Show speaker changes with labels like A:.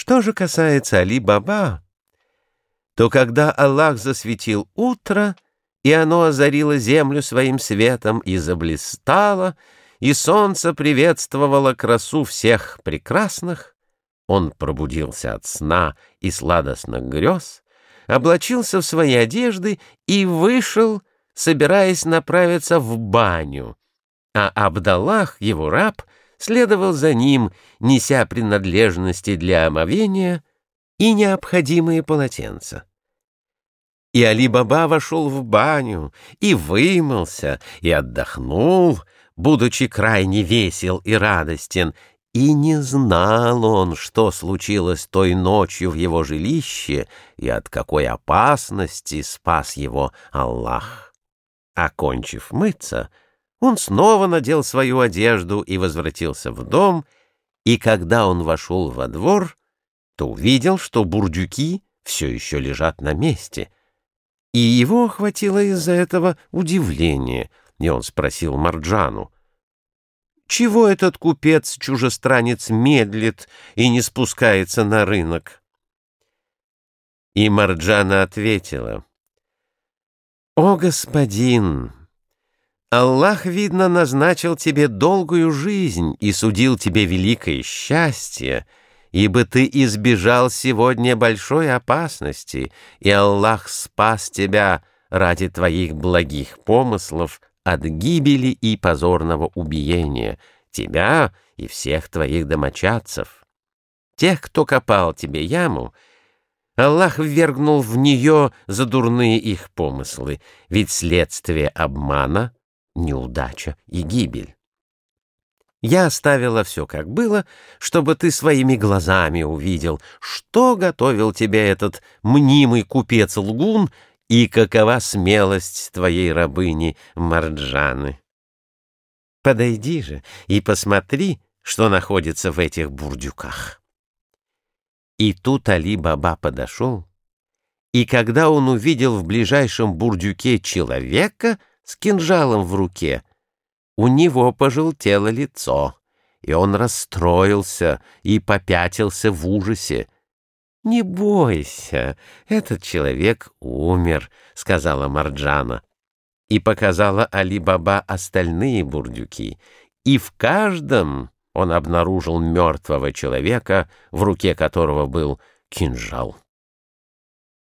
A: Что же касается Али-Баба, то когда Аллах засветил утро, и оно озарило землю своим светом и заблистало, и солнце приветствовало красу всех прекрасных, он пробудился от сна и сладостных грез, облачился в свои одежды и вышел, собираясь направиться в баню, а Абдаллах, его раб, следовал за ним, неся принадлежности для омовения и необходимые полотенца. И Али-Баба вошел в баню, и вымылся, и отдохнул, будучи крайне весел и радостен, и не знал он, что случилось той ночью в его жилище и от какой опасности спас его Аллах. Окончив мыться, он снова надел свою одежду и возвратился в дом, и когда он вошел во двор, то увидел, что бурдюки все еще лежат на месте, и его охватило из-за этого удивление, и он спросил Марджану, «Чего этот купец-чужестранец медлит и не спускается на рынок?» И Марджана ответила, «О, господин!» Аллах, видно, назначил тебе долгую жизнь и судил тебе великое счастье, ибо ты избежал сегодня большой опасности, и Аллах спас тебя ради твоих благих помыслов от гибели и позорного убиения, тебя и всех твоих домочадцев. Тех, кто копал тебе яму, Аллах ввергнул в нее за дурные их помыслы, ведь следствие обмана — неудача и гибель. Я оставила все как было, чтобы ты своими глазами увидел, что готовил тебе этот мнимый купец-лгун и какова смелость твоей рабыни Марджаны. Подойди же и посмотри, что находится в этих бурдюках. И тут Али-Баба подошел, и когда он увидел в ближайшем бурдюке человека — с кинжалом в руке. У него пожелтело лицо, и он расстроился и попятился в ужасе. «Не бойся, этот человек умер», — сказала Марджана. И показала Али-Баба остальные бурдюки, и в каждом он обнаружил мертвого человека, в руке которого был кинжал.